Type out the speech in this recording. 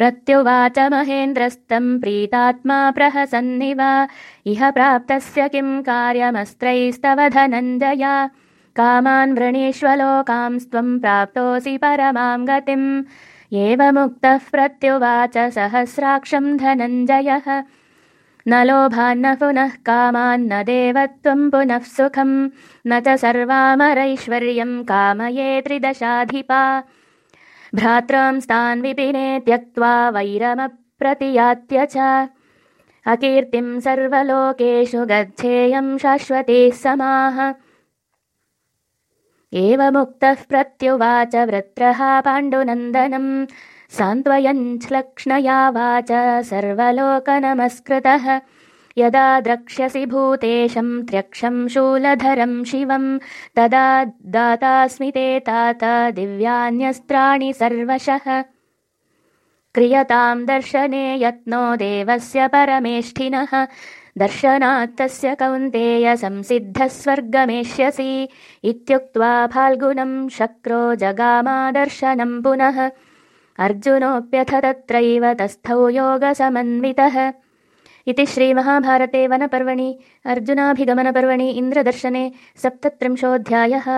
प्रत्युवाच महेन्द्रस्तम् प्रीतात्मा प्रहसन्निव। इह प्राप्तस्य किम् कार्यमस्त्रैस्तव धनञ्जय। कामान् वृणीष्वलोकांस्त्वम् प्राप्तोऽसि परमाम् गतिम्। एवमुक्तः प्रत्युवाच सहस्राक्षम् धनञ्जयः। न लोभान्न पुनः कामान्न देवत्वम् पुनः सुखम्। न च सर्वामरैश्वर्यम् कामये त्रिदशाधिपा भ्रात्रांस्तान् विपिने त्यक्त्वा वैरमप्रतियात्य च। अकीर्तिम् सर्वलोकेषु गच्छेयम् शाश्वतीः समाः। एवमुक्तः प्रत्युवाच वृत्रः पाण्डुनन्दनम् सान्त्वयञ्छ्लक्ष्णया वाच सर्वलोकनमस्कृतः यदा द्रक्ष्यसि भूतेशम् त्र्यक्षम् शूलधरम् शिवम् तदा दातास्मि ते तात दिव्यान्यस्त्राणि सर्वशः। क्रियताम् दर्शने यत्नो देवस्य परमेष्ठिनः। दर्शनात्तस्य कौन्तेय संसिद्धः स्वर्गमेष्यसि इत्युक्त्वा फाल्गुनम् शक्रो जगामादर्शनम् पुनः। अर्जुनोऽप्यथ तत्रैव तस्थौ योगसमन्वितः इति श्रीमहाभारते वनपर्वणि अर्जुनाभिगमनपर्वणि इन्द्रदर्शने सप्तत्रिंशोऽध्यायः